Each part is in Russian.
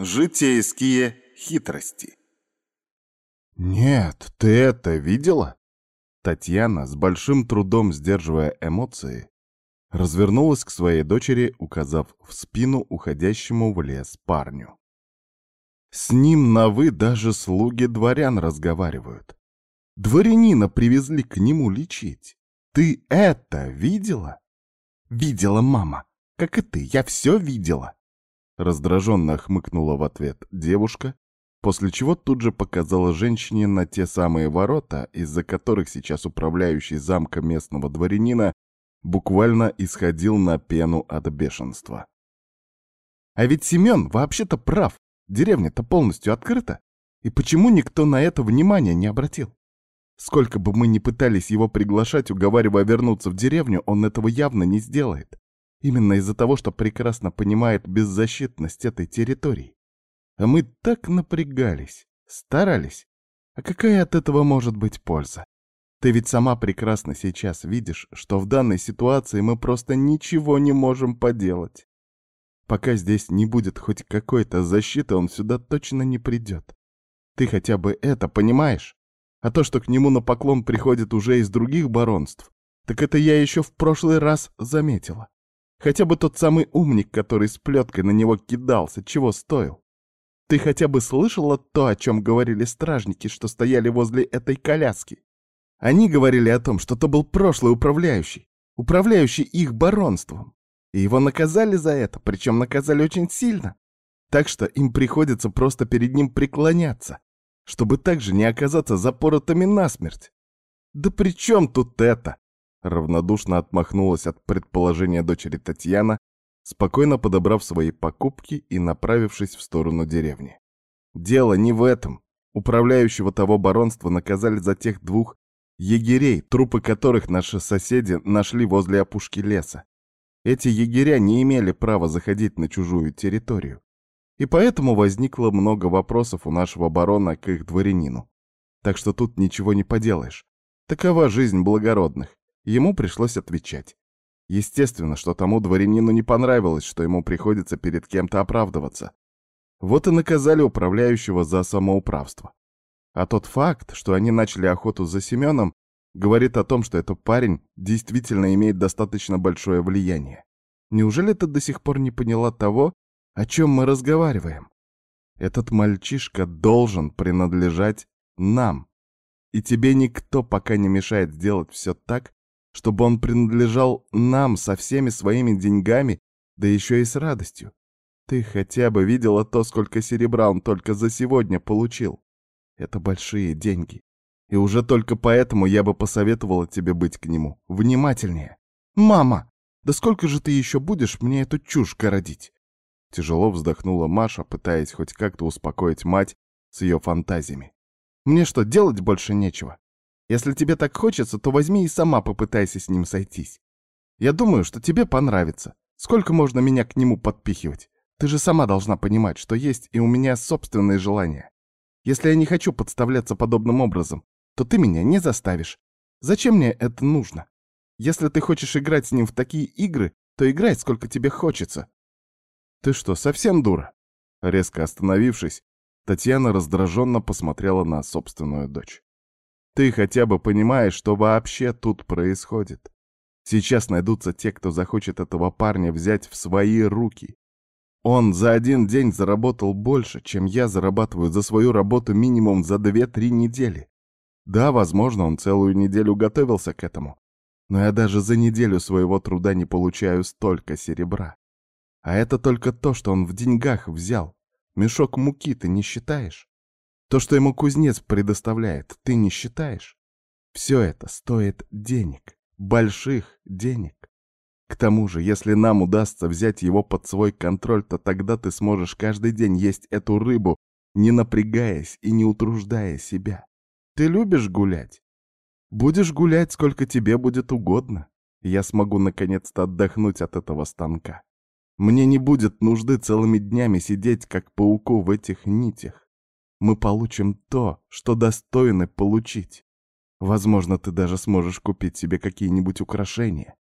Житейские хитрости. «Нет, ты это видела?» Татьяна, с большим трудом сдерживая эмоции, развернулась к своей дочери, указав в спину уходящему в лес парню. С ним на «вы» даже слуги дворян разговаривают. Дворянина привезли к нему лечить. Ты это видела? Видела, мама. Как и ты, я все видела. Раздраженно хмыкнула в ответ девушка, после чего тут же показала женщине на те самые ворота, из-за которых сейчас управляющий замка местного дворянина буквально исходил на пену от бешенства. А ведь Семен вообще-то прав, деревня-то полностью открыта, и почему никто на это внимания не обратил? Сколько бы мы ни пытались его приглашать, уговаривая вернуться в деревню, он этого явно не сделает. Именно из-за того, что прекрасно понимает беззащитность этой территории. А мы так напрягались, старались. А какая от этого может быть польза? Ты ведь сама прекрасно сейчас видишь, что в данной ситуации мы просто ничего не можем поделать. Пока здесь не будет хоть какой-то защиты, он сюда точно не придет. Ты хотя бы это понимаешь? А то, что к нему на поклон приходит уже из других баронств, так это я еще в прошлый раз заметила. Хотя бы тот самый умник, который с плеткой на него кидался, чего стоил? Ты хотя бы слышала то, о чем говорили стражники, что стояли возле этой коляски? Они говорили о том, что то был прошлый управляющий, управляющий их баронством. И его наказали за это, причем наказали очень сильно. Так что им приходится просто перед ним преклоняться, чтобы также не оказаться запоротыми насмерть. Да при чем тут это? Равнодушно отмахнулась от предположения дочери Татьяна, спокойно подобрав свои покупки и направившись в сторону деревни. Дело не в этом. Управляющего того баронства наказали за тех двух егерей, трупы которых наши соседи нашли возле опушки леса. Эти егеря не имели права заходить на чужую территорию. И поэтому возникло много вопросов у нашего барона к их дворянину. Так что тут ничего не поделаешь. Такова жизнь благородных. Ему пришлось отвечать. Естественно, что тому дворянину не понравилось, что ему приходится перед кем-то оправдываться. Вот и наказали управляющего за самоуправство. А тот факт, что они начали охоту за Семеном, говорит о том, что этот парень действительно имеет достаточно большое влияние. Неужели ты до сих пор не поняла того, о чем мы разговариваем? Этот мальчишка должен принадлежать нам. И тебе никто пока не мешает сделать все так, чтобы он принадлежал нам со всеми своими деньгами, да еще и с радостью. Ты хотя бы видела то, сколько серебра он только за сегодня получил. Это большие деньги. И уже только поэтому я бы посоветовала тебе быть к нему внимательнее. Мама, да сколько же ты еще будешь мне эту чушь городить? Тяжело вздохнула Маша, пытаясь хоть как-то успокоить мать с ее фантазиями. Мне что, делать больше нечего? Если тебе так хочется, то возьми и сама попытайся с ним сойтись. Я думаю, что тебе понравится. Сколько можно меня к нему подпихивать? Ты же сама должна понимать, что есть и у меня собственные желания. Если я не хочу подставляться подобным образом, то ты меня не заставишь. Зачем мне это нужно? Если ты хочешь играть с ним в такие игры, то играй, сколько тебе хочется. Ты что, совсем дура? Резко остановившись, Татьяна раздраженно посмотрела на собственную дочь. Ты хотя бы понимаешь, что вообще тут происходит. Сейчас найдутся те, кто захочет этого парня взять в свои руки. Он за один день заработал больше, чем я зарабатываю за свою работу минимум за 2-3 недели. Да, возможно, он целую неделю готовился к этому. Но я даже за неделю своего труда не получаю столько серебра. А это только то, что он в деньгах взял. Мешок муки ты не считаешь? То, что ему кузнец предоставляет, ты не считаешь? Все это стоит денег, больших денег. К тому же, если нам удастся взять его под свой контроль, то тогда ты сможешь каждый день есть эту рыбу, не напрягаясь и не утруждая себя. Ты любишь гулять? Будешь гулять, сколько тебе будет угодно. Я смогу наконец-то отдохнуть от этого станка. Мне не будет нужды целыми днями сидеть, как пауку в этих нитях мы получим то, что достойны получить. Возможно, ты даже сможешь купить себе какие-нибудь украшения.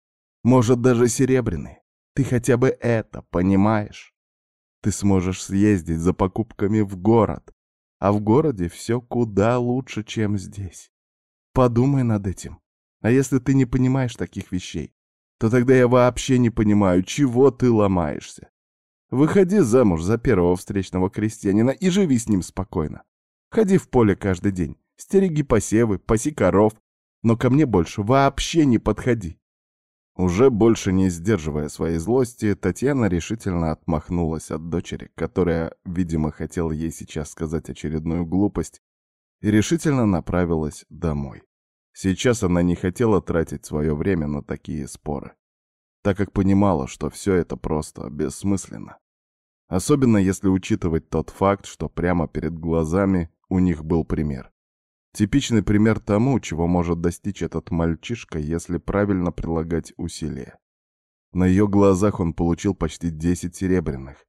Может, даже серебряные. Ты хотя бы это понимаешь? Ты сможешь съездить за покупками в город, а в городе все куда лучше, чем здесь. Подумай над этим. А если ты не понимаешь таких вещей, то тогда я вообще не понимаю, чего ты ломаешься. Выходи замуж за первого встречного крестьянина и живи с ним спокойно. Ходи в поле каждый день, стереги посевы, паси коров, но ко мне больше вообще не подходи. Уже больше не сдерживая своей злости, Татьяна решительно отмахнулась от дочери, которая, видимо, хотела ей сейчас сказать очередную глупость, и решительно направилась домой. Сейчас она не хотела тратить свое время на такие споры, так как понимала, что все это просто бессмысленно. Особенно если учитывать тот факт, что прямо перед глазами у них был пример. Типичный пример тому, чего может достичь этот мальчишка, если правильно прилагать усилия. На ее глазах он получил почти 10 серебряных.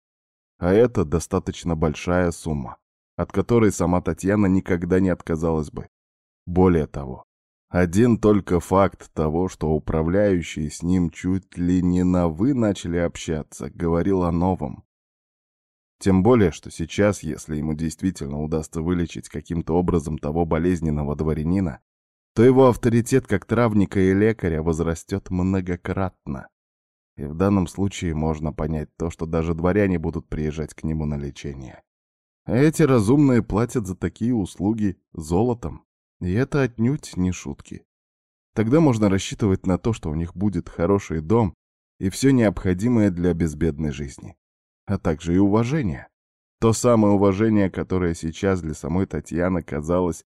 А это достаточно большая сумма, от которой сама Татьяна никогда не отказалась бы. Более того, один только факт того, что управляющие с ним чуть ли не на «вы» начали общаться, говорил о новом, тем более, что сейчас, если ему действительно удастся вылечить каким-то образом того болезненного дворянина, то его авторитет как травника и лекаря возрастет многократно. И в данном случае можно понять то, что даже дворяне будут приезжать к нему на лечение. Эти разумные платят за такие услуги золотом, и это отнюдь не шутки. Тогда можно рассчитывать на то, что у них будет хороший дом и все необходимое для безбедной жизни а также и уважение. То самое уважение, которое сейчас для самой Татьяны казалось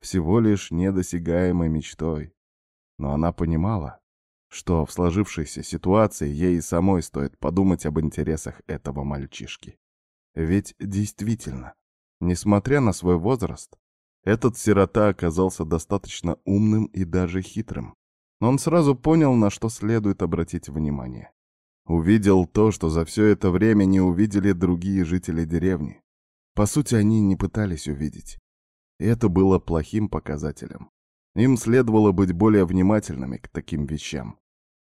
всего лишь недосягаемой мечтой. Но она понимала, что в сложившейся ситуации ей и самой стоит подумать об интересах этого мальчишки. Ведь действительно, несмотря на свой возраст, этот сирота оказался достаточно умным и даже хитрым. Он сразу понял, на что следует обратить внимание. Увидел то, что за все это время не увидели другие жители деревни. По сути, они не пытались увидеть. И это было плохим показателем. Им следовало быть более внимательными к таким вещам.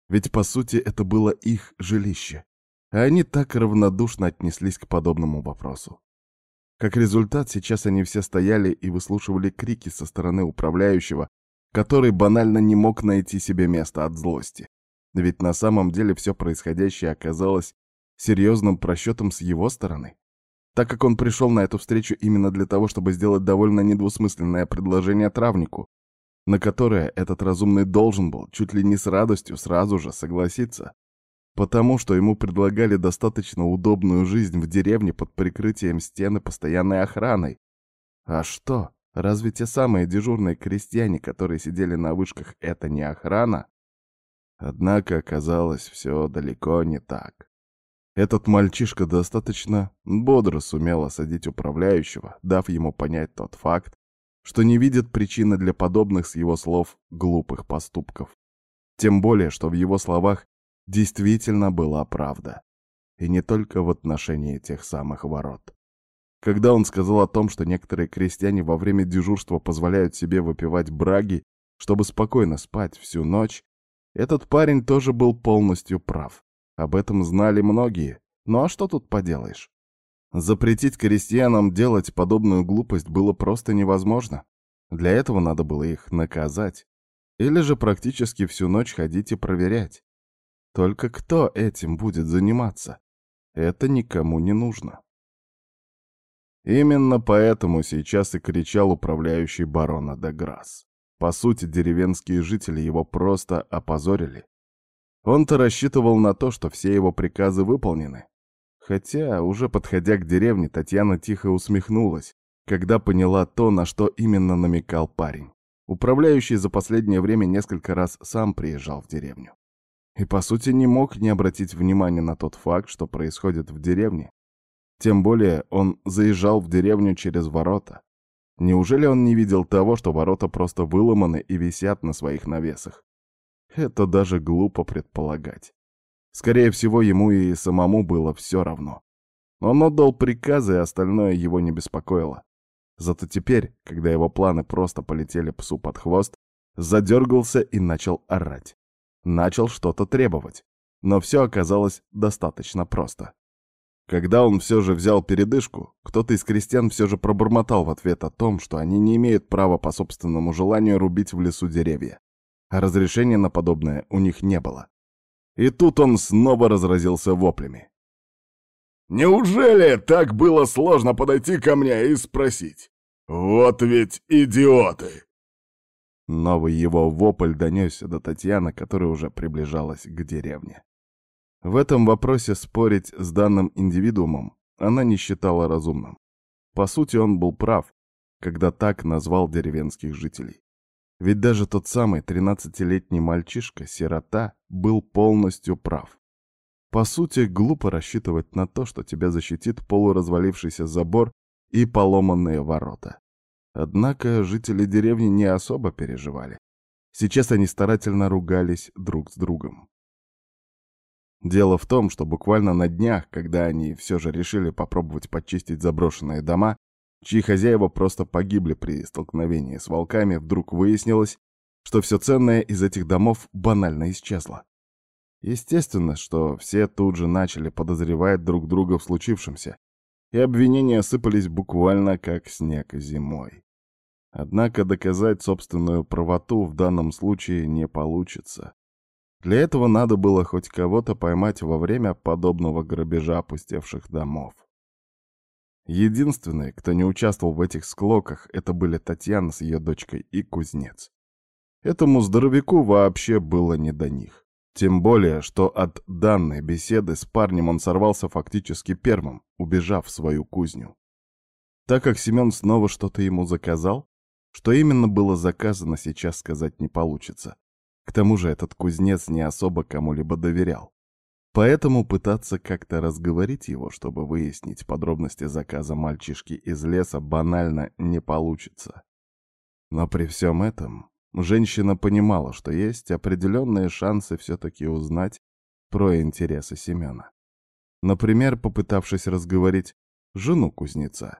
Ведь, по сути, это было их жилище. А они так равнодушно отнеслись к подобному вопросу. Как результат, сейчас они все стояли и выслушивали крики со стороны управляющего, который банально не мог найти себе места от злости. Ведь на самом деле все происходящее оказалось серьезным просчетом с его стороны. Так как он пришел на эту встречу именно для того, чтобы сделать довольно недвусмысленное предложение травнику, на которое этот разумный должен был чуть ли не с радостью сразу же согласиться, потому что ему предлагали достаточно удобную жизнь в деревне под прикрытием стены постоянной охраной. А что, разве те самые дежурные крестьяне, которые сидели на вышках, это не охрана? Однако оказалось все далеко не так. Этот мальчишка достаточно бодро сумел осадить управляющего, дав ему понять тот факт, что не видит причины для подобных с его слов глупых поступков. Тем более, что в его словах действительно была правда. И не только в отношении тех самых ворот. Когда он сказал о том, что некоторые крестьяне во время дежурства позволяют себе выпивать браги, чтобы спокойно спать всю ночь, этот парень тоже был полностью прав. Об этом знали многие. Ну а что тут поделаешь? Запретить крестьянам делать подобную глупость было просто невозможно. Для этого надо было их наказать. Или же практически всю ночь ходить и проверять. Только кто этим будет заниматься? Это никому не нужно. Именно поэтому сейчас и кричал управляющий барона де Грасс. По сути, деревенские жители его просто опозорили. Он-то рассчитывал на то, что все его приказы выполнены. Хотя, уже подходя к деревне, Татьяна тихо усмехнулась, когда поняла то, на что именно намекал парень. Управляющий за последнее время несколько раз сам приезжал в деревню. И, по сути, не мог не обратить внимания на тот факт, что происходит в деревне. Тем более он заезжал в деревню через ворота, Неужели он не видел того, что ворота просто выломаны и висят на своих навесах? Это даже глупо предполагать. Скорее всего, ему и самому было все равно. Он отдал приказы, и остальное его не беспокоило. Зато теперь, когда его планы просто полетели псу под хвост, задергался и начал орать. Начал что-то требовать. Но все оказалось достаточно просто. Когда он все же взял передышку, кто-то из крестьян все же пробормотал в ответ о том, что они не имеют права по собственному желанию рубить в лесу деревья, а разрешения на подобное у них не было. И тут он снова разразился воплями. «Неужели так было сложно подойти ко мне и спросить? Вот ведь идиоты!» Новый его вопль донесся до Татьяны, которая уже приближалась к деревне. В этом вопросе спорить с данным индивидуумом она не считала разумным. По сути, он был прав, когда так назвал деревенских жителей. Ведь даже тот самый тринадцатилетний мальчишка, сирота, был полностью прав. По сути, глупо рассчитывать на то, что тебя защитит полуразвалившийся забор и поломанные ворота. Однако жители деревни не особо переживали. Сейчас они старательно ругались друг с другом. Дело в том, что буквально на днях, когда они все же решили попробовать почистить заброшенные дома, чьи хозяева просто погибли при столкновении с волками, вдруг выяснилось, что все ценное из этих домов банально исчезло. Естественно, что все тут же начали подозревать друг друга в случившемся, и обвинения сыпались буквально как снег зимой. Однако доказать собственную правоту в данном случае не получится. Для этого надо было хоть кого-то поймать во время подобного грабежа опустевших домов. Единственные, кто не участвовал в этих склоках, это были Татьяна с ее дочкой и кузнец. Этому здоровяку вообще было не до них. Тем более, что от данной беседы с парнем он сорвался фактически первым, убежав в свою кузню. Так как Семен снова что-то ему заказал, что именно было заказано, сейчас сказать не получится. К тому же этот кузнец не особо кому-либо доверял. Поэтому пытаться как-то разговорить его, чтобы выяснить подробности заказа мальчишки из леса, банально не получится. Но при всем этом женщина понимала, что есть определенные шансы все-таки узнать про интересы Семена. Например, попытавшись разговорить жену кузнеца.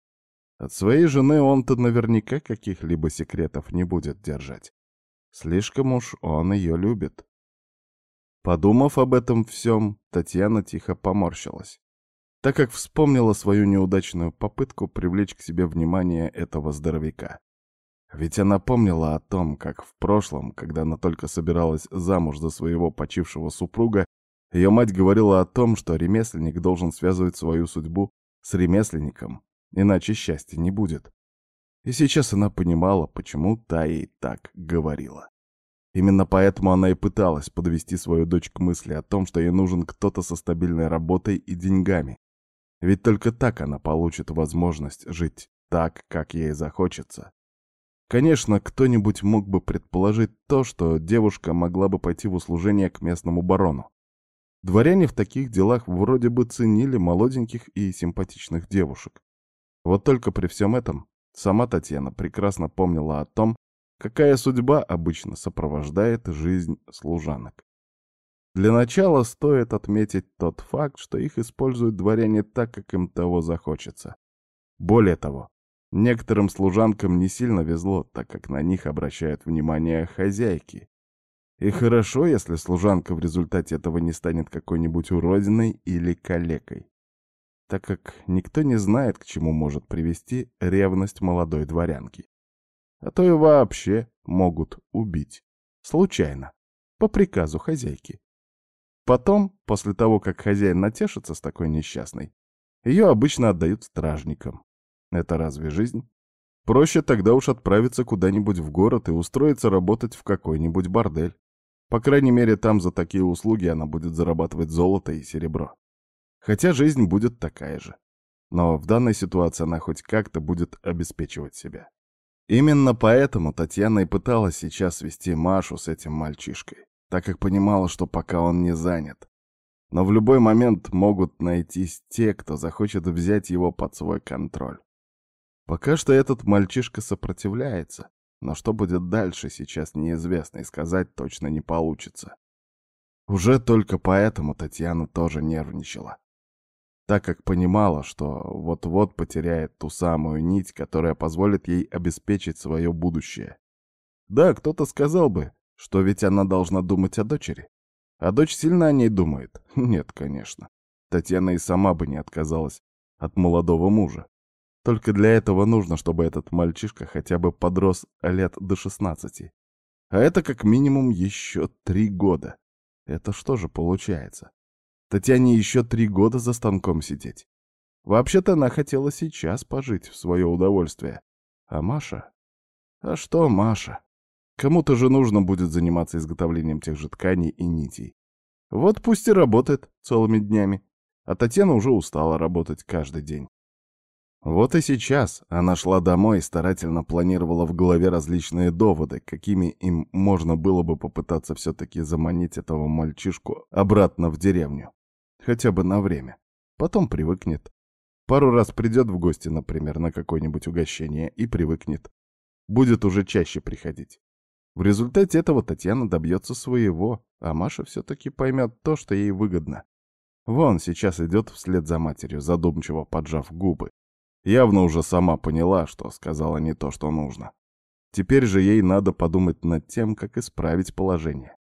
От своей жены он-то наверняка каких-либо секретов не будет держать. Слишком уж он ее любит. Подумав об этом всем, Татьяна тихо поморщилась, так как вспомнила свою неудачную попытку привлечь к себе внимание этого здоровяка. Ведь она помнила о том, как в прошлом, когда она только собиралась замуж за своего почившего супруга, ее мать говорила о том, что ремесленник должен связывать свою судьбу с ремесленником, иначе счастья не будет. И сейчас она понимала, почему та ей так говорила. Именно поэтому она и пыталась подвести свою дочь к мысли о том, что ей нужен кто-то со стабильной работой и деньгами. Ведь только так она получит возможность жить так, как ей захочется. Конечно, кто-нибудь мог бы предположить то, что девушка могла бы пойти в услужение к местному барону. Дворяне в таких делах вроде бы ценили молоденьких и симпатичных девушек. Вот только при всем этом Сама Татьяна прекрасно помнила о том, какая судьба обычно сопровождает жизнь служанок. Для начала стоит отметить тот факт, что их используют дворяне так, как им того захочется. Более того, некоторым служанкам не сильно везло, так как на них обращают внимание хозяйки. И хорошо, если служанка в результате этого не станет какой-нибудь уродиной или калекой так как никто не знает, к чему может привести ревность молодой дворянки. А то и вообще могут убить. Случайно. По приказу хозяйки. Потом, после того, как хозяин натешится с такой несчастной, ее обычно отдают стражникам. Это разве жизнь? Проще тогда уж отправиться куда-нибудь в город и устроиться работать в какой-нибудь бордель. По крайней мере, там за такие услуги она будет зарабатывать золото и серебро. Хотя жизнь будет такая же. Но в данной ситуации она хоть как-то будет обеспечивать себя. Именно поэтому Татьяна и пыталась сейчас вести Машу с этим мальчишкой, так как понимала, что пока он не занят. Но в любой момент могут найтись те, кто захочет взять его под свой контроль. Пока что этот мальчишка сопротивляется, но что будет дальше, сейчас неизвестно и сказать точно не получится. Уже только поэтому Татьяна тоже нервничала так как понимала, что вот-вот потеряет ту самую нить, которая позволит ей обеспечить свое будущее. Да, кто-то сказал бы, что ведь она должна думать о дочери. А дочь сильно о ней думает? Нет, конечно. Татьяна и сама бы не отказалась от молодого мужа. Только для этого нужно, чтобы этот мальчишка хотя бы подрос лет до 16. А это как минимум еще три года. Это что же получается? Татьяне еще три года за станком сидеть. Вообще-то она хотела сейчас пожить в свое удовольствие. А Маша? А что Маша? Кому-то же нужно будет заниматься изготовлением тех же тканей и нитей. Вот пусть и работает целыми днями. А Татьяна уже устала работать каждый день. Вот и сейчас она шла домой и старательно планировала в голове различные доводы, какими им можно было бы попытаться все-таки заманить этого мальчишку обратно в деревню. Хотя бы на время. Потом привыкнет. Пару раз придет в гости, например, на какое-нибудь угощение и привыкнет. Будет уже чаще приходить. В результате этого Татьяна добьется своего, а Маша все-таки поймет то, что ей выгодно. Вон сейчас идет вслед за матерью, задумчиво поджав губы. Явно уже сама поняла, что сказала не то, что нужно. Теперь же ей надо подумать над тем, как исправить положение.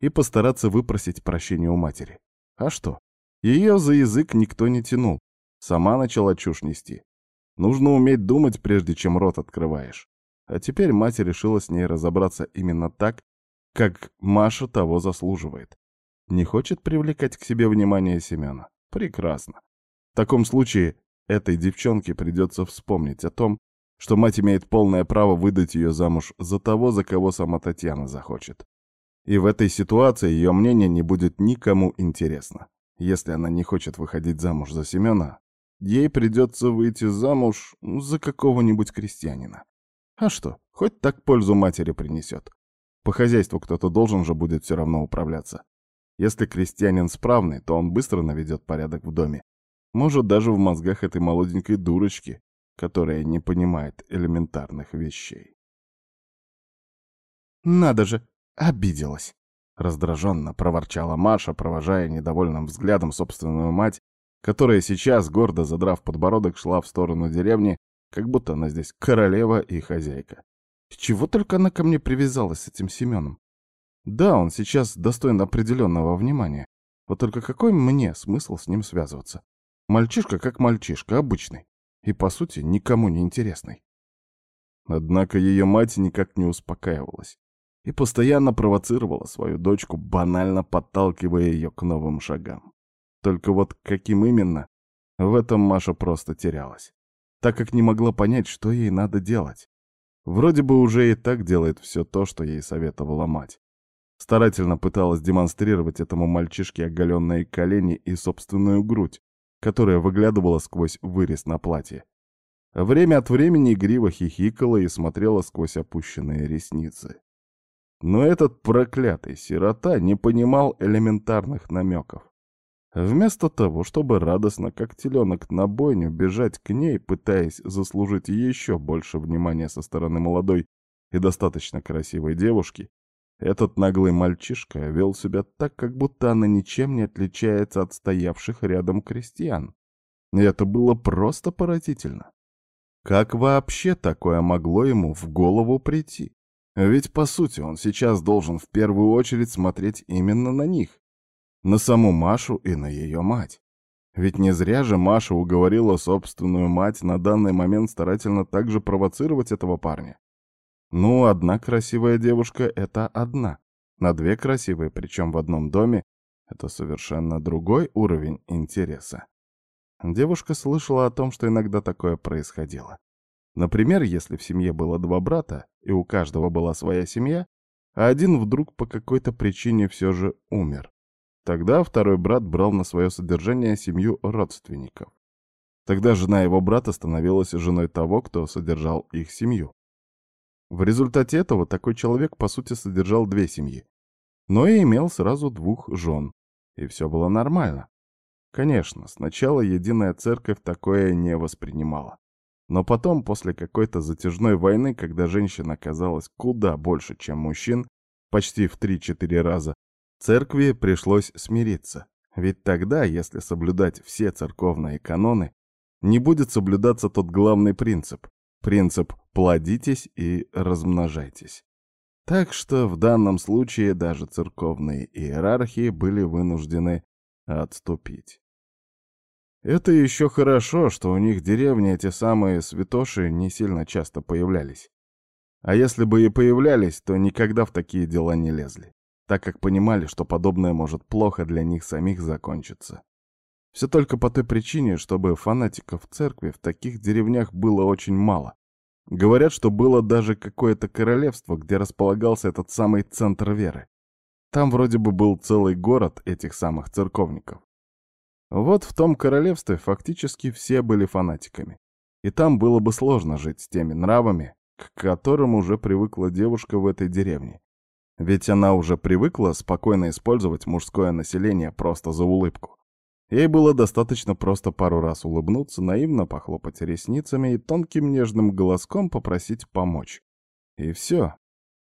И постараться выпросить прощения у матери. А что? Ее за язык никто не тянул. Сама начала чушь нести. Нужно уметь думать, прежде чем рот открываешь. А теперь мать решила с ней разобраться именно так, как Маша того заслуживает. Не хочет привлекать к себе внимание Семена? Прекрасно. В таком случае этой девчонке придется вспомнить о том, что мать имеет полное право выдать ее замуж за того, за кого сама Татьяна захочет. И в этой ситуации ее мнение не будет никому интересно. Если она не хочет выходить замуж за Семена, ей придется выйти замуж за какого-нибудь крестьянина. А что, хоть так пользу матери принесет. По хозяйству кто-то должен же будет все равно управляться. Если крестьянин справный, то он быстро наведет порядок в доме. Может, даже в мозгах этой молоденькой дурочки, которая не понимает элементарных вещей. «Надо же, обиделась!» Раздраженно проворчала Маша, провожая недовольным взглядом собственную мать, которая сейчас, гордо задрав подбородок, шла в сторону деревни, как будто она здесь королева и хозяйка. С чего только она ко мне привязалась с этим Семеном? Да, он сейчас достоин определенного внимания. Вот только какой мне смысл с ним связываться? Мальчишка как мальчишка, обычный. И, по сути, никому не интересный. Однако ее мать никак не успокаивалась и постоянно провоцировала свою дочку, банально подталкивая ее к новым шагам. Только вот каким именно, в этом Маша просто терялась так как не могла понять, что ей надо делать. Вроде бы уже и так делает все то, что ей советовала мать. Старательно пыталась демонстрировать этому мальчишке оголенные колени и собственную грудь, которая выглядывала сквозь вырез на платье. Время от времени игриво хихикала и смотрела сквозь опущенные ресницы. Но этот проклятый сирота не понимал элементарных намеков. Вместо того, чтобы радостно, как теленок на бойню, бежать к ней, пытаясь заслужить еще больше внимания со стороны молодой и достаточно красивой девушки, этот наглый мальчишка вел себя так, как будто она ничем не отличается от стоявших рядом крестьян. И это было просто поразительно. Как вообще такое могло ему в голову прийти? Ведь, по сути, он сейчас должен в первую очередь смотреть именно на них на саму Машу и на ее мать. Ведь не зря же Маша уговорила собственную мать на данный момент старательно также провоцировать этого парня. Ну, одна красивая девушка — это одна. На две красивые, причем в одном доме, это совершенно другой уровень интереса. Девушка слышала о том, что иногда такое происходило. Например, если в семье было два брата, и у каждого была своя семья, а один вдруг по какой-то причине все же умер. Тогда второй брат брал на свое содержание семью родственников. Тогда жена его брата становилась женой того, кто содержал их семью. В результате этого такой человек, по сути, содержал две семьи, но и имел сразу двух жен, и все было нормально. Конечно, сначала единая церковь такое не воспринимала. Но потом, после какой-то затяжной войны, когда женщин оказалось куда больше, чем мужчин, почти в 3-4 раза, Церкви пришлось смириться, ведь тогда, если соблюдать все церковные каноны, не будет соблюдаться тот главный принцип — принцип «плодитесь и размножайтесь». Так что в данном случае даже церковные иерархии были вынуждены отступить. Это еще хорошо, что у них деревни эти самые святоши не сильно часто появлялись. А если бы и появлялись, то никогда в такие дела не лезли, так как понимали, что подобное может плохо для них самих закончиться. Все только по той причине, чтобы фанатиков церкви в таких деревнях было очень мало. Говорят, что было даже какое-то королевство, где располагался этот самый центр веры. Там вроде бы был целый город этих самых церковников. Вот в том королевстве фактически все были фанатиками. И там было бы сложно жить с теми нравами, к которым уже привыкла девушка в этой деревне. Ведь она уже привыкла спокойно использовать мужское население просто за улыбку. Ей было достаточно просто пару раз улыбнуться, наивно похлопать ресницами и тонким нежным голоском попросить помочь. И все.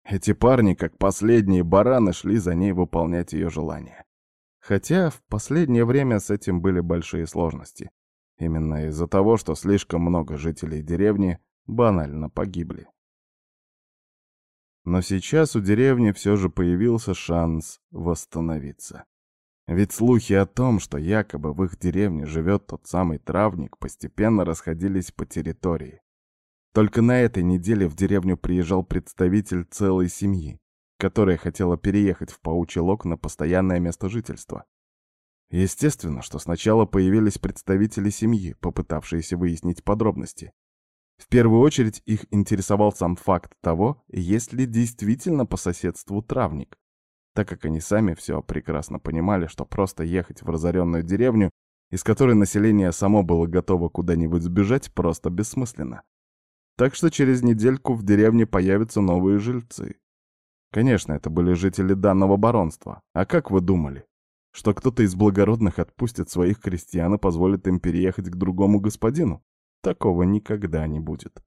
Эти парни, как последние бараны, шли за ней выполнять ее желания. Хотя в последнее время с этим были большие сложности. Именно из-за того, что слишком много жителей деревни банально погибли. Но сейчас у деревни все же появился шанс восстановиться. Ведь слухи о том, что якобы в их деревне живет тот самый травник, постепенно расходились по территории. Только на этой неделе в деревню приезжал представитель целой семьи, которая хотела переехать в Паучий Лог на постоянное место жительства. Естественно, что сначала появились представители семьи, попытавшиеся выяснить подробности. В первую очередь их интересовал сам факт того, есть ли действительно по соседству травник так как они сами все прекрасно понимали, что просто ехать в разоренную деревню, из которой население само было готово куда-нибудь сбежать, просто бессмысленно. Так что через недельку в деревне появятся новые жильцы. Конечно, это были жители данного баронства. А как вы думали? Что кто-то из благородных отпустит своих крестьян и позволит им переехать к другому господину? Такого никогда не будет.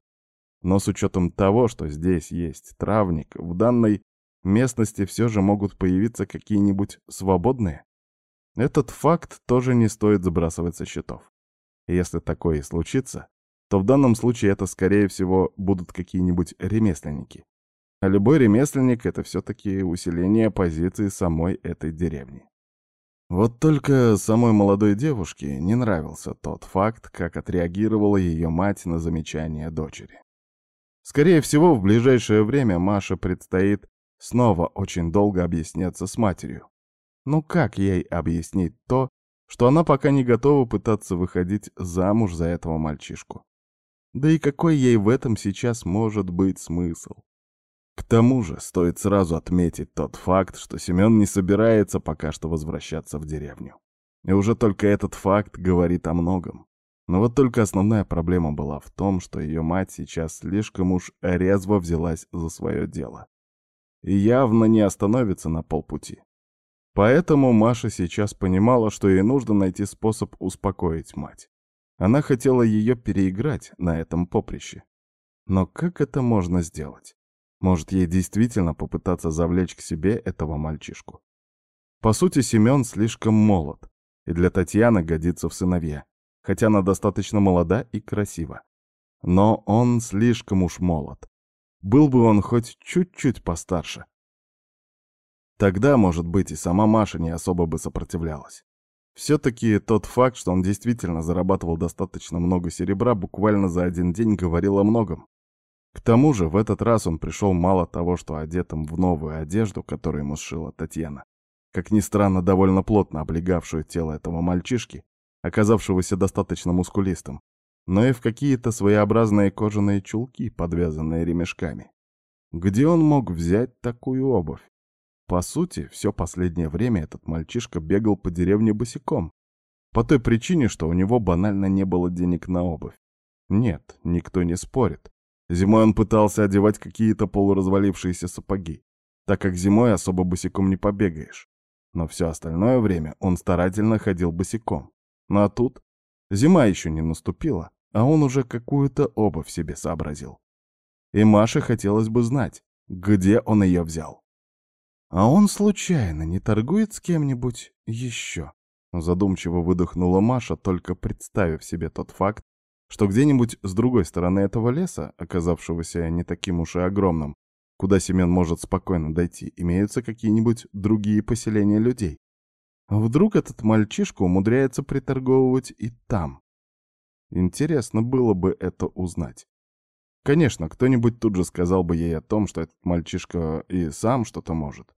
Но с учетом того, что здесь есть травник, в данной местности все же могут появиться какие-нибудь свободные. Этот факт тоже не стоит забрасывать со счетов. если такое и случится, то в данном случае это, скорее всего, будут какие-нибудь ремесленники. А любой ремесленник — это все-таки усиление позиции самой этой деревни. Вот только самой молодой девушке не нравился тот факт, как отреагировала ее мать на замечание дочери. Скорее всего, в ближайшее время Маше предстоит Снова очень долго объясняться с матерью. Ну как ей объяснить то, что она пока не готова пытаться выходить замуж за этого мальчишку? Да и какой ей в этом сейчас может быть смысл? К тому же стоит сразу отметить тот факт, что Семен не собирается пока что возвращаться в деревню. И уже только этот факт говорит о многом. Но вот только основная проблема была в том, что ее мать сейчас слишком уж резво взялась за свое дело и явно не остановится на полпути. Поэтому Маша сейчас понимала, что ей нужно найти способ успокоить мать. Она хотела ее переиграть на этом поприще. Но как это можно сделать? Может, ей действительно попытаться завлечь к себе этого мальчишку? По сути, Семен слишком молод, и для Татьяны годится в сыновья, хотя она достаточно молода и красива. Но он слишком уж молод. Был бы он хоть чуть-чуть постарше. Тогда, может быть, и сама Маша не особо бы сопротивлялась. Все-таки тот факт, что он действительно зарабатывал достаточно много серебра, буквально за один день говорил о многом. К тому же в этот раз он пришел мало того, что одетым в новую одежду, которую ему сшила Татьяна, как ни странно, довольно плотно облегавшую тело этого мальчишки, оказавшегося достаточно мускулистым, но и в какие-то своеобразные кожаные чулки, подвязанные ремешками. Где он мог взять такую обувь? По сути, все последнее время этот мальчишка бегал по деревне босиком. По той причине, что у него банально не было денег на обувь. Нет, никто не спорит. Зимой он пытался одевать какие-то полуразвалившиеся сапоги, так как зимой особо босиком не побегаешь. Но все остальное время он старательно ходил босиком. Ну а тут зима еще не наступила, а он уже какую-то обувь себе сообразил. И Маше хотелось бы знать, где он ее взял. «А он случайно не торгует с кем-нибудь еще?» Задумчиво выдохнула Маша, только представив себе тот факт, что где-нибудь с другой стороны этого леса, оказавшегося не таким уж и огромным, куда Семен может спокойно дойти, имеются какие-нибудь другие поселения людей. Вдруг этот мальчишка умудряется приторговывать и там? Интересно было бы это узнать. Конечно, кто-нибудь тут же сказал бы ей о том, что этот мальчишка и сам что-то может.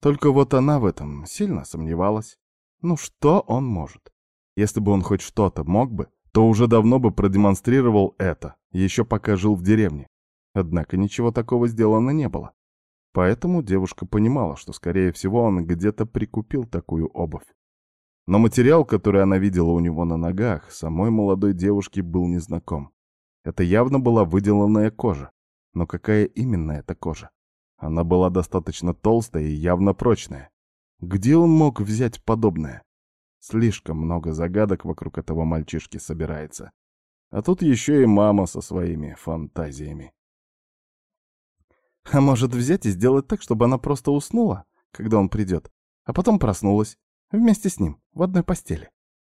Только вот она в этом сильно сомневалась. Ну что он может? Если бы он хоть что-то мог бы, то уже давно бы продемонстрировал это, еще пока жил в деревне. Однако ничего такого сделано не было. Поэтому девушка понимала, что, скорее всего, он где-то прикупил такую обувь. Но материал, который она видела у него на ногах, самой молодой девушке был незнаком. Это явно была выделанная кожа. Но какая именно эта кожа? Она была достаточно толстая и явно прочная. Где он мог взять подобное? Слишком много загадок вокруг этого мальчишки собирается. А тут еще и мама со своими фантазиями. А может взять и сделать так, чтобы она просто уснула, когда он придет, а потом проснулась, вместе с ним, в одной постели.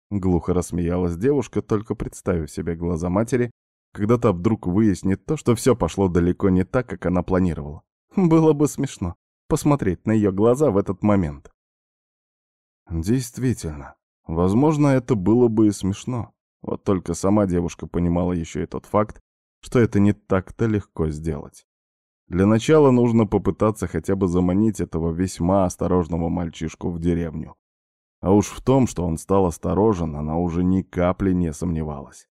Глухо рассмеялась девушка, только представив себе глаза матери, когда то вдруг выяснит то, что все пошло далеко не так, как она планировала. Было бы смешно посмотреть на ее глаза в этот момент. Действительно, возможно, это было бы и смешно. Вот только сама девушка понимала еще и тот факт, что это не так-то легко сделать. Для начала нужно попытаться хотя бы заманить этого весьма осторожного мальчишку в деревню. А уж в том, что он стал осторожен, она уже ни капли не сомневалась.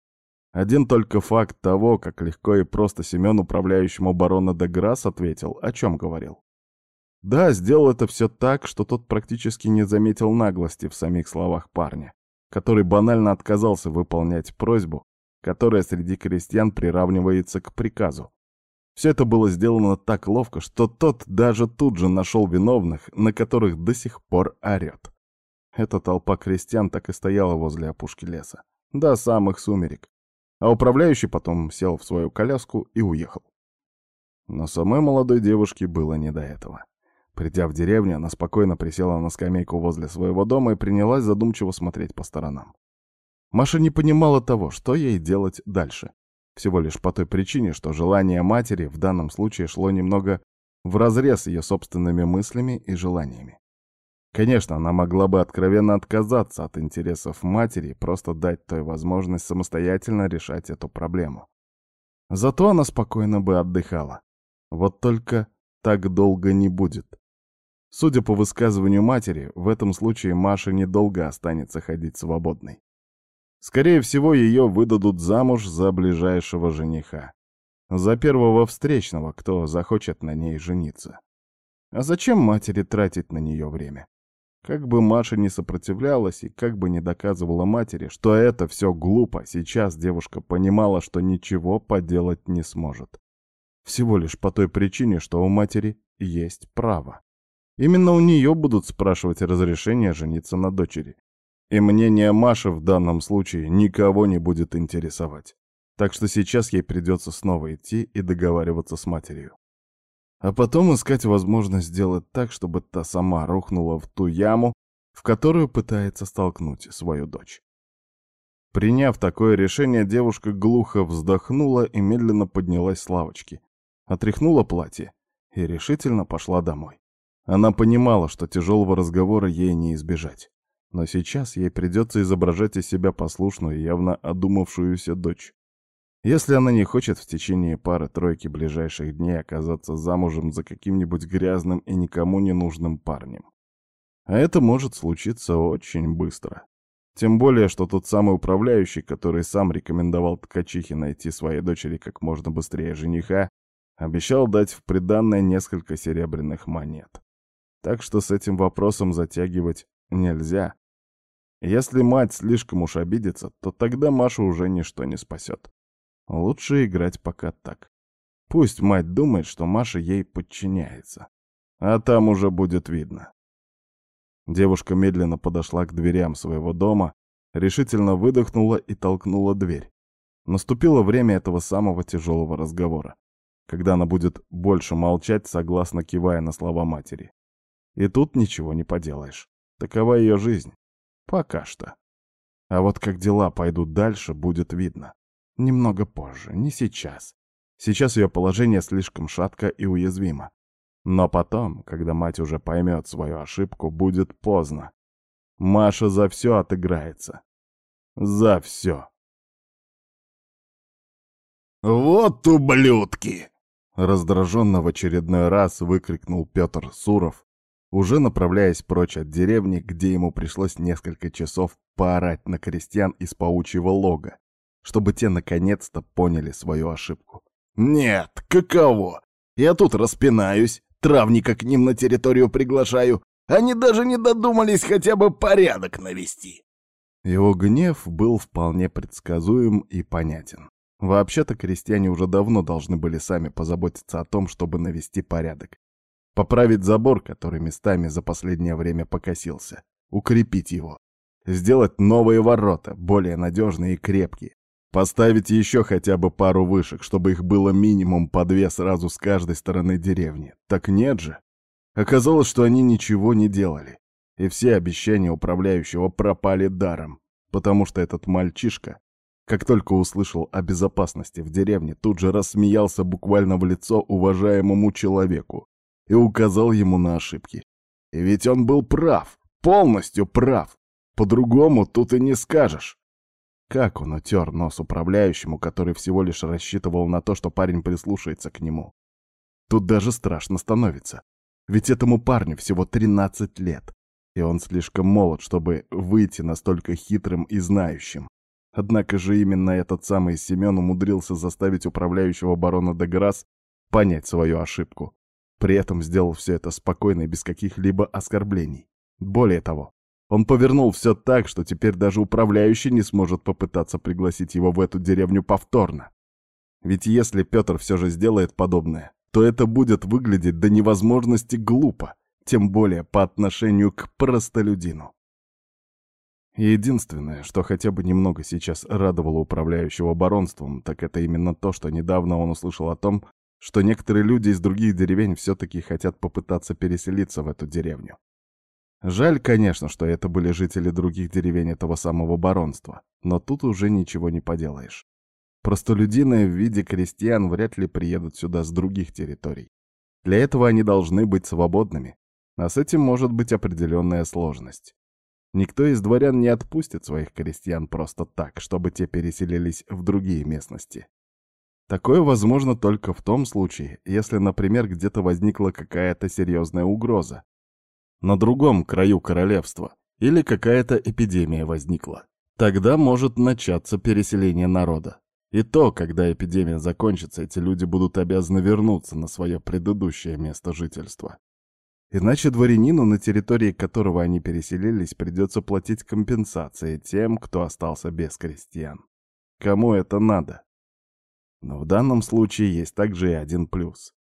Один только факт того, как легко и просто Семен управляющему барона де Грасс ответил, о чем говорил. Да, сделал это все так, что тот практически не заметил наглости в самих словах парня, который банально отказался выполнять просьбу, которая среди крестьян приравнивается к приказу. Все это было сделано так ловко, что тот даже тут же нашел виновных, на которых до сих пор орет. Эта толпа крестьян так и стояла возле опушки леса. До самых сумерек. А управляющий потом сел в свою коляску и уехал. Но самой молодой девушке было не до этого. Придя в деревню, она спокойно присела на скамейку возле своего дома и принялась задумчиво смотреть по сторонам. Маша не понимала того, что ей делать дальше. Всего лишь по той причине, что желание матери в данном случае шло немного вразрез ее собственными мыслями и желаниями. Конечно, она могла бы откровенно отказаться от интересов матери и просто дать той возможность самостоятельно решать эту проблему. Зато она спокойно бы отдыхала. Вот только так долго не будет. Судя по высказыванию матери, в этом случае Маша недолго останется ходить свободной. Скорее всего, ее выдадут замуж за ближайшего жениха. За первого встречного, кто захочет на ней жениться. А зачем матери тратить на нее время? Как бы Маша не сопротивлялась и как бы не доказывала матери, что это все глупо, сейчас девушка понимала, что ничего поделать не сможет. Всего лишь по той причине, что у матери есть право. Именно у нее будут спрашивать разрешение жениться на дочери. И мнение Маши в данном случае никого не будет интересовать. Так что сейчас ей придется снова идти и договариваться с матерью. А потом искать возможность сделать так, чтобы та сама рухнула в ту яму, в которую пытается столкнуть свою дочь. Приняв такое решение, девушка глухо вздохнула и медленно поднялась с лавочки, отряхнула платье и решительно пошла домой. Она понимала, что тяжелого разговора ей не избежать. Но сейчас ей придется изображать из себя послушную явно одумавшуюся дочь. Если она не хочет в течение пары-тройки ближайших дней оказаться замужем за каким-нибудь грязным и никому не нужным парнем. А это может случиться очень быстро. Тем более, что тот самый управляющий, который сам рекомендовал ткачихе найти своей дочери как можно быстрее жениха, обещал дать в приданное несколько серебряных монет. Так что с этим вопросом затягивать нельзя. Если мать слишком уж обидится, то тогда Машу уже ничто не спасет. Лучше играть пока так. Пусть мать думает, что Маша ей подчиняется. А там уже будет видно. Девушка медленно подошла к дверям своего дома, решительно выдохнула и толкнула дверь. Наступило время этого самого тяжелого разговора, когда она будет больше молчать, согласно кивая на слова матери. И тут ничего не поделаешь. Такова ее жизнь. Пока что. А вот как дела пойдут дальше, будет видно. Немного позже, не сейчас. Сейчас ее положение слишком шатко и уязвимо. Но потом, когда мать уже поймет свою ошибку, будет поздно. Маша за все отыграется. За все. «Вот ублюдки!» Раздраженно в очередной раз выкрикнул Петр Суров, уже направляясь прочь от деревни, где ему пришлось несколько часов поорать на крестьян из паучьего лога, чтобы те наконец-то поняли свою ошибку. «Нет, каково? Я тут распинаюсь, травника к ним на территорию приглашаю, они даже не додумались хотя бы порядок навести». Его гнев был вполне предсказуем и понятен. Вообще-то крестьяне уже давно должны были сами позаботиться о том, чтобы навести порядок. Поправить забор, который местами за последнее время покосился. Укрепить его. Сделать новые ворота, более надежные и крепкие. Поставить еще хотя бы пару вышек, чтобы их было минимум по две сразу с каждой стороны деревни. Так нет же. Оказалось, что они ничего не делали. И все обещания управляющего пропали даром, потому что этот мальчишка как только услышал о безопасности в деревне, тут же рассмеялся буквально в лицо уважаемому человеку и указал ему на ошибки. И ведь он был прав, полностью прав. По-другому тут и не скажешь. Как он утер нос управляющему, который всего лишь рассчитывал на то, что парень прислушается к нему. Тут даже страшно становится. Ведь этому парню всего 13 лет, и он слишком молод, чтобы выйти настолько хитрым и знающим. Однако же именно этот самый Семен умудрился заставить управляющего барона Деграсс понять свою ошибку. При этом сделал все это спокойно и без каких-либо оскорблений. Более того, он повернул все так, что теперь даже управляющий не сможет попытаться пригласить его в эту деревню повторно. Ведь если Петр все же сделает подобное, то это будет выглядеть до невозможности глупо, тем более по отношению к простолюдину. Единственное, что хотя бы немного сейчас радовало управляющего баронством, так это именно то, что недавно он услышал о том, что некоторые люди из других деревень все-таки хотят попытаться переселиться в эту деревню. Жаль, конечно, что это были жители других деревень этого самого баронства, но тут уже ничего не поделаешь. Простолюдины в виде крестьян вряд ли приедут сюда с других территорий. Для этого они должны быть свободными, а с этим может быть определенная сложность. Никто из дворян не отпустит своих крестьян просто так, чтобы те переселились в другие местности. Такое возможно только в том случае, если, например, где-то возникла какая-то серьезная угроза. На другом краю королевства. Или какая-то эпидемия возникла. Тогда может начаться переселение народа. И то, когда эпидемия закончится, эти люди будут обязаны вернуться на свое предыдущее место жительства. Иначе дворянину, на территории которого они переселились, придется платить компенсации тем, кто остался без крестьян. Кому это надо? Но в данном случае есть также и один плюс.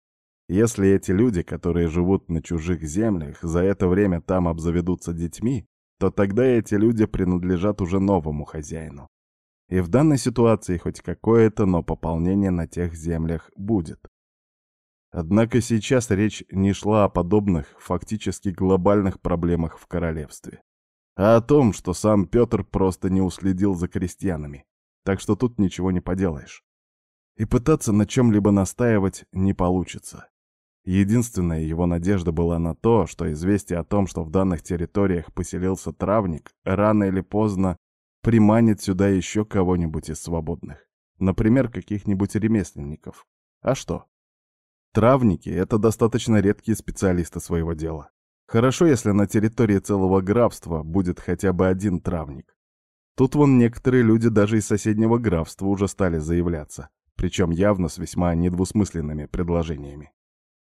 Если эти люди, которые живут на чужих землях, за это время там обзаведутся детьми, то тогда эти люди принадлежат уже новому хозяину. И в данной ситуации хоть какое-то, но пополнение на тех землях будет. Однако сейчас речь не шла о подобных, фактически глобальных проблемах в королевстве, а о том, что сам Петр просто не уследил за крестьянами, так что тут ничего не поделаешь. И пытаться на чем-либо настаивать не получится. Единственная его надежда была на то, что известие о том, что в данных территориях поселился травник, рано или поздно приманит сюда еще кого-нибудь из свободных. Например, каких-нибудь ремесленников. А что? Травники — это достаточно редкие специалисты своего дела. Хорошо, если на территории целого графства будет хотя бы один травник. Тут вон некоторые люди даже из соседнего графства уже стали заявляться, причем явно с весьма недвусмысленными предложениями.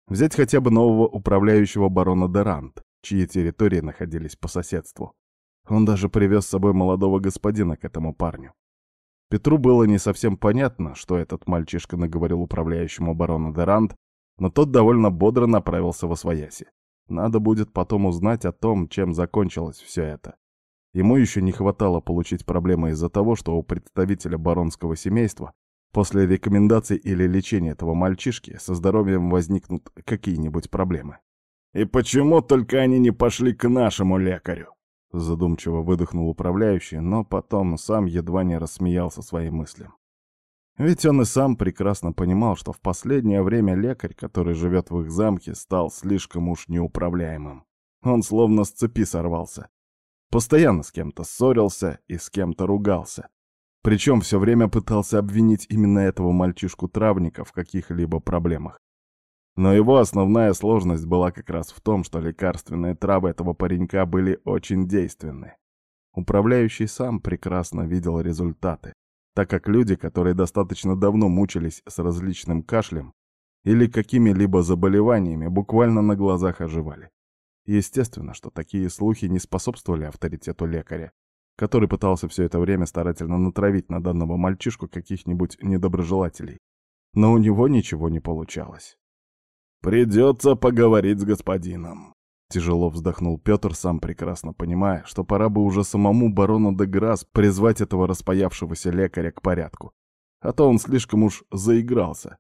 Взять хотя бы нового управляющего барона Дерант, чьи территории находились по соседству. Он даже привез с собой молодого господина к этому парню. Петру было не совсем понятно, что этот мальчишка наговорил управляющему барона Дерант, но тот довольно бодро направился во свояси. Надо будет потом узнать о том, чем закончилось все это. Ему еще не хватало получить проблемы из-за того, что у представителя баронского семейства после рекомендаций или лечения этого мальчишки со здоровьем возникнут какие-нибудь проблемы. «И почему только они не пошли к нашему лекарю?» Задумчиво выдохнул управляющий, но потом сам едва не рассмеялся своим мыслям. Ведь он и сам прекрасно понимал, что в последнее время лекарь, который живет в их замке, стал слишком уж неуправляемым. Он словно с цепи сорвался. Постоянно с кем-то ссорился и с кем-то ругался. Причем все время пытался обвинить именно этого мальчишку-травника в каких-либо проблемах. Но его основная сложность была как раз в том, что лекарственные травы этого паренька были очень действенны. Управляющий сам прекрасно видел результаты, так как люди, которые достаточно давно мучились с различным кашлем или какими-либо заболеваниями, буквально на глазах оживали. Естественно, что такие слухи не способствовали авторитету лекаря, который пытался все это время старательно натравить на данного мальчишку каких-нибудь недоброжелателей. Но у него ничего не получалось. «Придется поговорить с господином», — тяжело вздохнул Петр, сам прекрасно понимая, что пора бы уже самому барону де Грасс призвать этого распаявшегося лекаря к порядку. А то он слишком уж заигрался.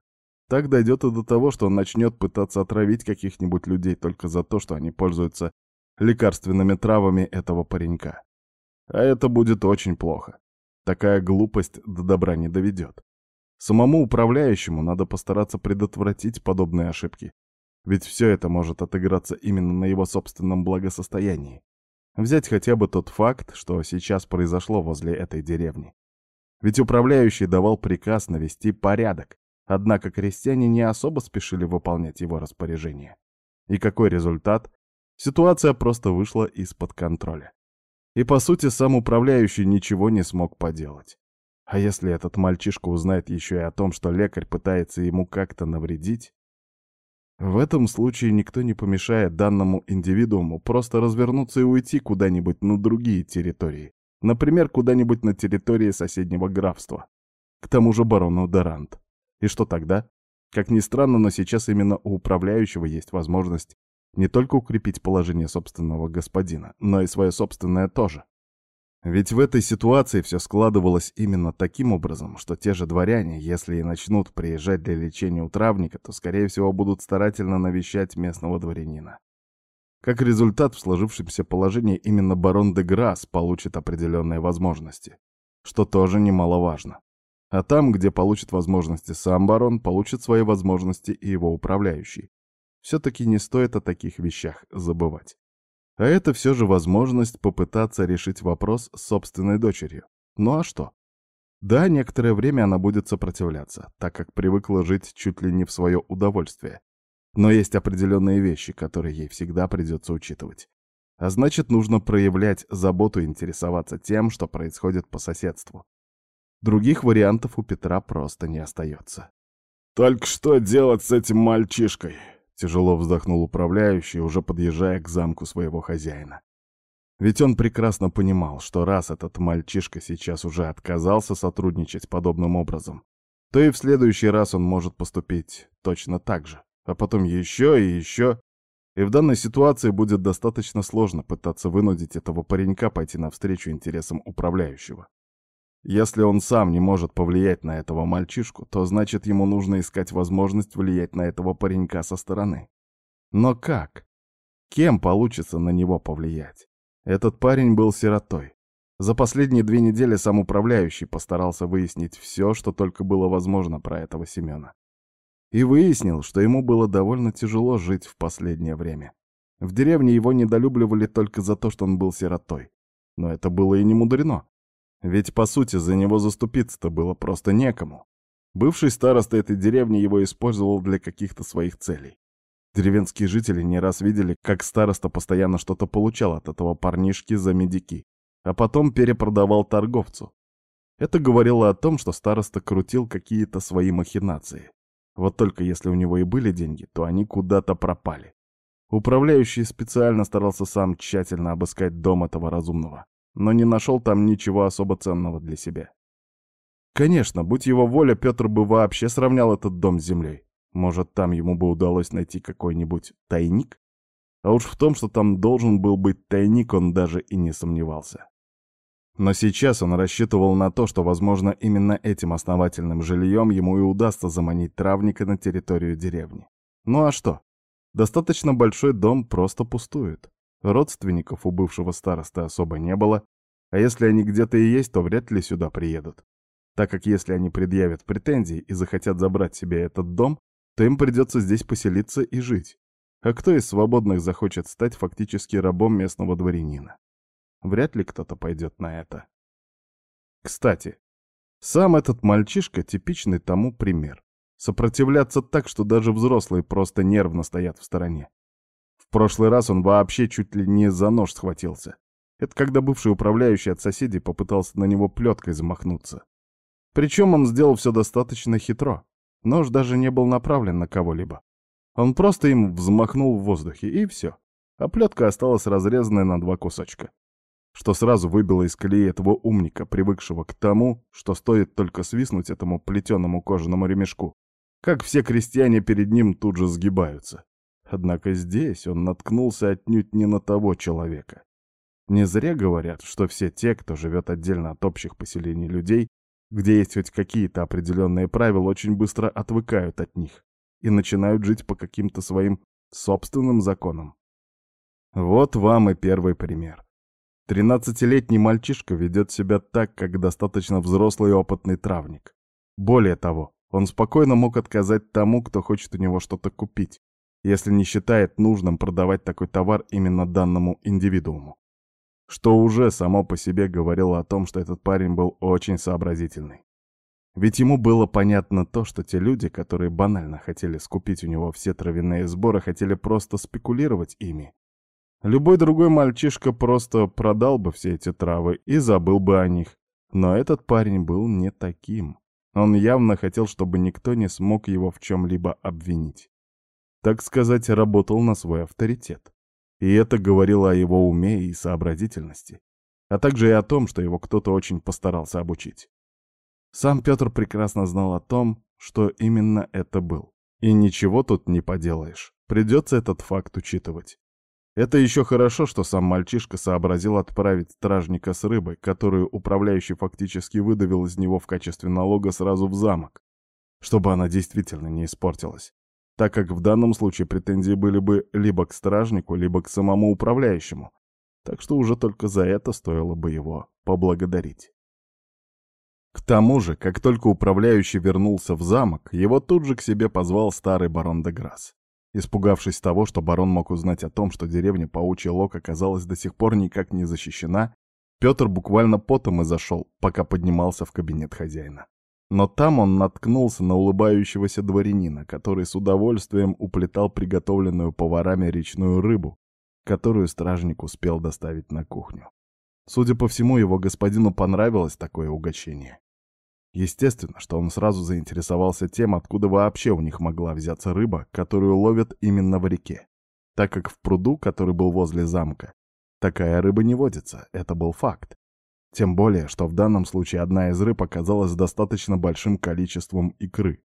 Так дойдет и до того, что он начнет пытаться отравить каких-нибудь людей только за то, что они пользуются лекарственными травами этого паренька. А это будет очень плохо. Такая глупость до добра не доведет. Самому управляющему надо постараться предотвратить подобные ошибки. Ведь все это может отыграться именно на его собственном благосостоянии. Взять хотя бы тот факт, что сейчас произошло возле этой деревни. Ведь управляющий давал приказ навести порядок, однако крестьяне не особо спешили выполнять его распоряжение. И какой результат? Ситуация просто вышла из-под контроля. И по сути сам управляющий ничего не смог поделать. А если этот мальчишка узнает еще и о том, что лекарь пытается ему как-то навредить? В этом случае никто не помешает данному индивидууму просто развернуться и уйти куда-нибудь на другие территории. Например, куда-нибудь на территории соседнего графства. К тому же барону Дорант. И что тогда? Как ни странно, но сейчас именно у управляющего есть возможность не только укрепить положение собственного господина, но и свое собственное тоже. Ведь в этой ситуации все складывалось именно таким образом, что те же дворяне, если и начнут приезжать для лечения у травника, то, скорее всего, будут старательно навещать местного дворянина. Как результат, в сложившемся положении именно барон де Грасс получит определенные возможности, что тоже немаловажно. А там, где получит возможности сам барон, получит свои возможности и его управляющий все-таки не стоит о таких вещах забывать. А это все же возможность попытаться решить вопрос с собственной дочерью. Ну а что? Да, некоторое время она будет сопротивляться, так как привыкла жить чуть ли не в свое удовольствие. Но есть определенные вещи, которые ей всегда придется учитывать. А значит, нужно проявлять заботу и интересоваться тем, что происходит по соседству. Других вариантов у Петра просто не остается. «Только что делать с этим мальчишкой?» Тяжело вздохнул управляющий, уже подъезжая к замку своего хозяина. Ведь он прекрасно понимал, что раз этот мальчишка сейчас уже отказался сотрудничать подобным образом, то и в следующий раз он может поступить точно так же, а потом еще и еще. И в данной ситуации будет достаточно сложно пытаться вынудить этого паренька пойти навстречу интересам управляющего. Если он сам не может повлиять на этого мальчишку, то значит ему нужно искать возможность влиять на этого паренька со стороны. Но как? Кем получится на него повлиять? Этот парень был сиротой. За последние две недели сам управляющий постарался выяснить все, что только было возможно про этого Семена. И выяснил, что ему было довольно тяжело жить в последнее время. В деревне его недолюбливали только за то, что он был сиротой. Но это было и не мудрено. Ведь, по сути, за него заступиться-то было просто некому. Бывший староста этой деревни его использовал для каких-то своих целей. Деревенские жители не раз видели, как староста постоянно что-то получал от этого парнишки за медики, а потом перепродавал торговцу. Это говорило о том, что староста крутил какие-то свои махинации. Вот только если у него и были деньги, то они куда-то пропали. Управляющий специально старался сам тщательно обыскать дом этого разумного но не нашел там ничего особо ценного для себя. Конечно, будь его воля, Петр бы вообще сравнял этот дом с землей. Может, там ему бы удалось найти какой-нибудь тайник? А уж в том, что там должен был быть тайник, он даже и не сомневался. Но сейчас он рассчитывал на то, что, возможно, именно этим основательным жильем ему и удастся заманить травника на территорию деревни. Ну а что? Достаточно большой дом просто пустует. Родственников у бывшего староста особо не было, а если они где-то и есть, то вряд ли сюда приедут. Так как если они предъявят претензии и захотят забрать себе этот дом, то им придется здесь поселиться и жить. А кто из свободных захочет стать фактически рабом местного дворянина? Вряд ли кто-то пойдет на это. Кстати, сам этот мальчишка типичный тому пример. Сопротивляться так, что даже взрослые просто нервно стоят в стороне. В прошлый раз он вообще чуть ли не за нож схватился. Это когда бывший управляющий от соседей попытался на него плеткой замахнуться. Причем он сделал все достаточно хитро. Нож даже не был направлен на кого-либо. Он просто им взмахнул в воздухе, и все. А плетка осталась разрезанной на два кусочка. Что сразу выбило из колеи этого умника, привыкшего к тому, что стоит только свистнуть этому плетеному кожаному ремешку. Как все крестьяне перед ним тут же сгибаются. Однако здесь он наткнулся отнюдь не на того человека. Не зря говорят, что все те, кто живет отдельно от общих поселений людей, где есть хоть какие-то определенные правила, очень быстро отвыкают от них и начинают жить по каким-то своим собственным законам. Вот вам и первый пример. Тринадцатилетний мальчишка ведет себя так, как достаточно взрослый и опытный травник. Более того, он спокойно мог отказать тому, кто хочет у него что-то купить, если не считает нужным продавать такой товар именно данному индивидууму что уже само по себе говорило о том, что этот парень был очень сообразительный. Ведь ему было понятно то, что те люди, которые банально хотели скупить у него все травяные сборы, хотели просто спекулировать ими. Любой другой мальчишка просто продал бы все эти травы и забыл бы о них. Но этот парень был не таким. Он явно хотел, чтобы никто не смог его в чем-либо обвинить. Так сказать, работал на свой авторитет. И это говорило о его уме и сообразительности, а также и о том, что его кто-то очень постарался обучить. Сам Петр прекрасно знал о том, что именно это был. И ничего тут не поделаешь, придется этот факт учитывать. Это еще хорошо, что сам мальчишка сообразил отправить стражника с рыбой, которую управляющий фактически выдавил из него в качестве налога сразу в замок, чтобы она действительно не испортилась так как в данном случае претензии были бы либо к стражнику, либо к самому управляющему, так что уже только за это стоило бы его поблагодарить. К тому же, как только управляющий вернулся в замок, его тут же к себе позвал старый барон де. Испугавшись того, что барон мог узнать о том, что деревня Паучий Лог оказалась до сих пор никак не защищена, Петр буквально потом и зашел, пока поднимался в кабинет хозяина. Но там он наткнулся на улыбающегося дворянина, который с удовольствием уплетал приготовленную поварами речную рыбу, которую стражник успел доставить на кухню. Судя по всему, его господину понравилось такое угощение. Естественно, что он сразу заинтересовался тем, откуда вообще у них могла взяться рыба, которую ловят именно в реке. Так как в пруду, который был возле замка, такая рыба не водится, это был факт. Тем более, что в данном случае одна из рыб оказалась достаточно большим количеством икры,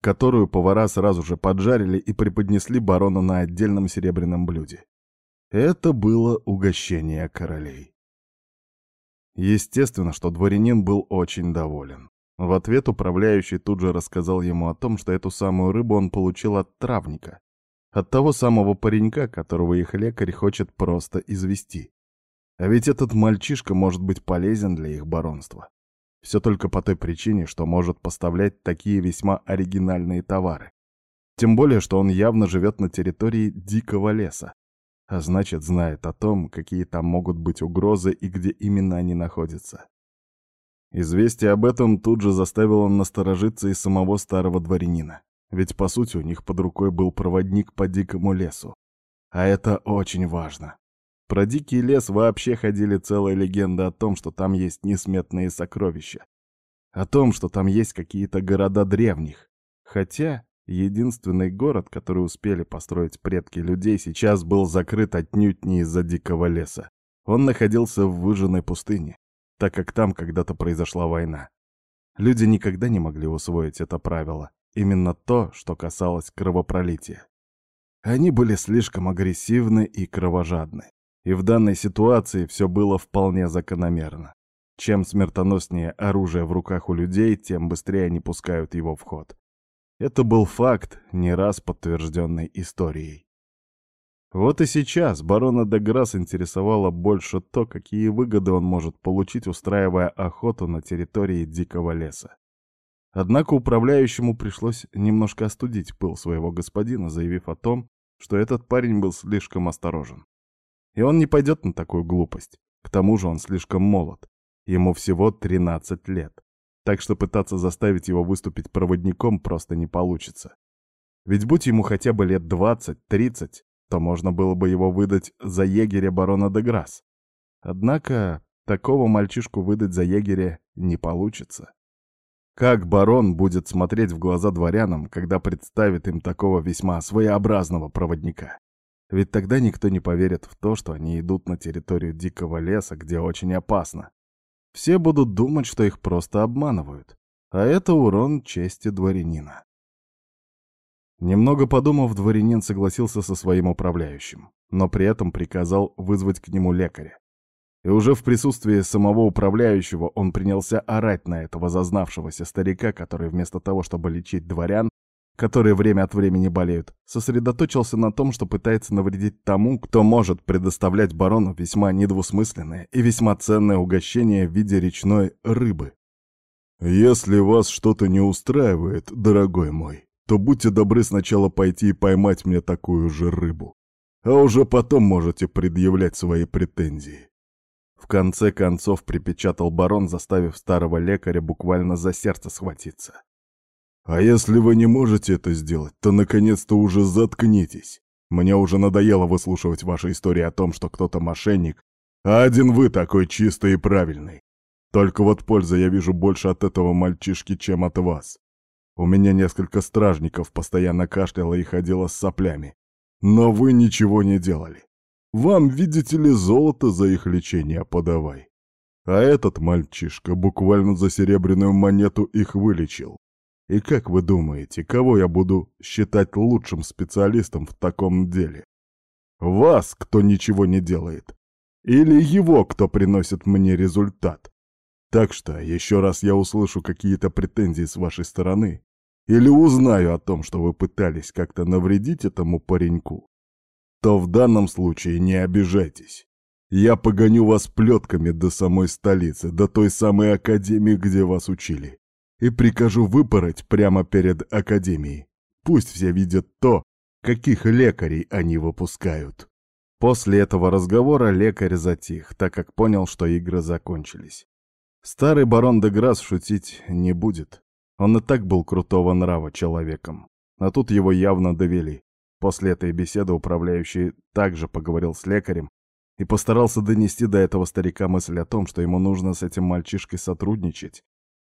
которую повара сразу же поджарили и преподнесли барону на отдельном серебряном блюде. Это было угощение королей. Естественно, что дворянин был очень доволен. В ответ управляющий тут же рассказал ему о том, что эту самую рыбу он получил от травника, от того самого паренька, которого их лекарь хочет просто извести. А ведь этот мальчишка может быть полезен для их баронства. Все только по той причине, что может поставлять такие весьма оригинальные товары. Тем более, что он явно живет на территории дикого леса, а значит знает о том, какие там могут быть угрозы и где именно они находятся. Известие об этом тут же заставило насторожиться и самого старого дворянина, ведь по сути у них под рукой был проводник по дикому лесу. А это очень важно. Про дикий лес вообще ходили целые легенды о том, что там есть несметные сокровища. О том, что там есть какие-то города древних. Хотя единственный город, который успели построить предки людей, сейчас был закрыт отнюдь не из-за дикого леса. Он находился в выжженной пустыне, так как там когда-то произошла война. Люди никогда не могли усвоить это правило. Именно то, что касалось кровопролития. Они были слишком агрессивны и кровожадны. И в данной ситуации все было вполне закономерно. Чем смертоноснее оружие в руках у людей, тем быстрее они пускают его в ход. Это был факт, не раз подтвержденный историей. Вот и сейчас барона де Грасс интересовало больше то, какие выгоды он может получить, устраивая охоту на территории дикого леса. Однако управляющему пришлось немножко остудить пыл своего господина, заявив о том, что этот парень был слишком осторожен. И он не пойдет на такую глупость. К тому же он слишком молод. Ему всего 13 лет. Так что пытаться заставить его выступить проводником просто не получится. Ведь будь ему хотя бы лет 20-30, то можно было бы его выдать за егеря барона де Грасс. Однако такого мальчишку выдать за егеря не получится. Как барон будет смотреть в глаза дворянам, когда представит им такого весьма своеобразного проводника? Ведь тогда никто не поверит в то, что они идут на территорию дикого леса, где очень опасно. Все будут думать, что их просто обманывают. А это урон чести дворянина. Немного подумав, дворянин согласился со своим управляющим, но при этом приказал вызвать к нему лекаря. И уже в присутствии самого управляющего он принялся орать на этого зазнавшегося старика, который вместо того, чтобы лечить дворян, которые время от времени болеют, сосредоточился на том, что пытается навредить тому, кто может предоставлять барону весьма недвусмысленное и весьма ценное угощение в виде речной рыбы. «Если вас что-то не устраивает, дорогой мой, то будьте добры сначала пойти и поймать мне такую же рыбу, а уже потом можете предъявлять свои претензии». В конце концов припечатал барон, заставив старого лекаря буквально за сердце схватиться. А если вы не можете это сделать, то наконец-то уже заткнитесь. Мне уже надоело выслушивать ваши истории о том, что кто-то мошенник, а один вы такой чистый и правильный. Только вот пользы я вижу больше от этого мальчишки, чем от вас. У меня несколько стражников постоянно кашляло и ходило с соплями. Но вы ничего не делали. Вам, видите ли, золото за их лечение подавай. А этот мальчишка буквально за серебряную монету их вылечил. И как вы думаете, кого я буду считать лучшим специалистом в таком деле? Вас, кто ничего не делает? Или его, кто приносит мне результат? Так что еще раз я услышу какие-то претензии с вашей стороны, или узнаю о том, что вы пытались как-то навредить этому пареньку, то в данном случае не обижайтесь. Я погоню вас плетками до самой столицы, до той самой академии, где вас учили и прикажу выпороть прямо перед академией. Пусть все видят то, каких лекарей они выпускают. После этого разговора лекарь затих, так как понял, что игры закончились. Старый барон де Грасс шутить не будет. Он и так был крутого нрава человеком. А тут его явно довели. После этой беседы управляющий также поговорил с лекарем и постарался донести до этого старика мысль о том, что ему нужно с этим мальчишкой сотрудничать,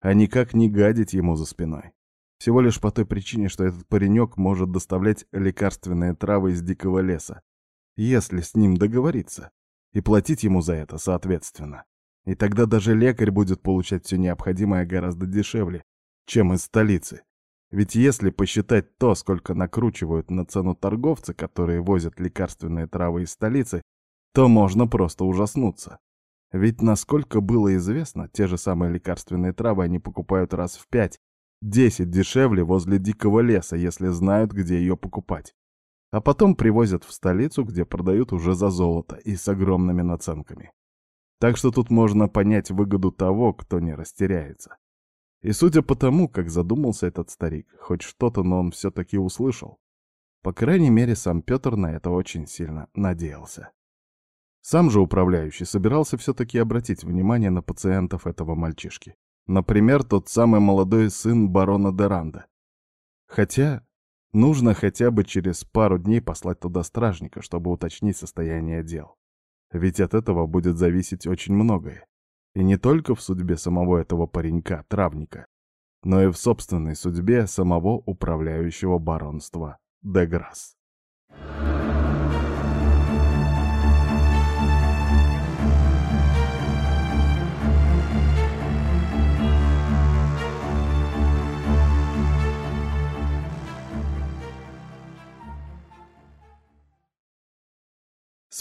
а никак не гадить ему за спиной. Всего лишь по той причине, что этот паренек может доставлять лекарственные травы из дикого леса, если с ним договориться, и платить ему за это соответственно. И тогда даже лекарь будет получать все необходимое гораздо дешевле, чем из столицы. Ведь если посчитать то, сколько накручивают на цену торговцы, которые возят лекарственные травы из столицы, то можно просто ужаснуться. Ведь, насколько было известно, те же самые лекарственные травы они покупают раз в пять, десять дешевле возле дикого леса, если знают, где ее покупать. А потом привозят в столицу, где продают уже за золото и с огромными наценками. Так что тут можно понять выгоду того, кто не растеряется. И судя по тому, как задумался этот старик, хоть что-то, но он все-таки услышал. По крайней мере, сам Петр на это очень сильно надеялся. Сам же управляющий собирался все-таки обратить внимание на пациентов этого мальчишки. Например, тот самый молодой сын барона Деранда. Хотя нужно хотя бы через пару дней послать туда стражника, чтобы уточнить состояние дел. Ведь от этого будет зависеть очень многое. И не только в судьбе самого этого паренька, травника, но и в собственной судьбе самого управляющего баронства Деграсс.